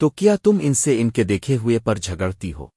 تو کیا تم ان سے ان کے دیکھے ہوئے پر جھگڑتی ہو؟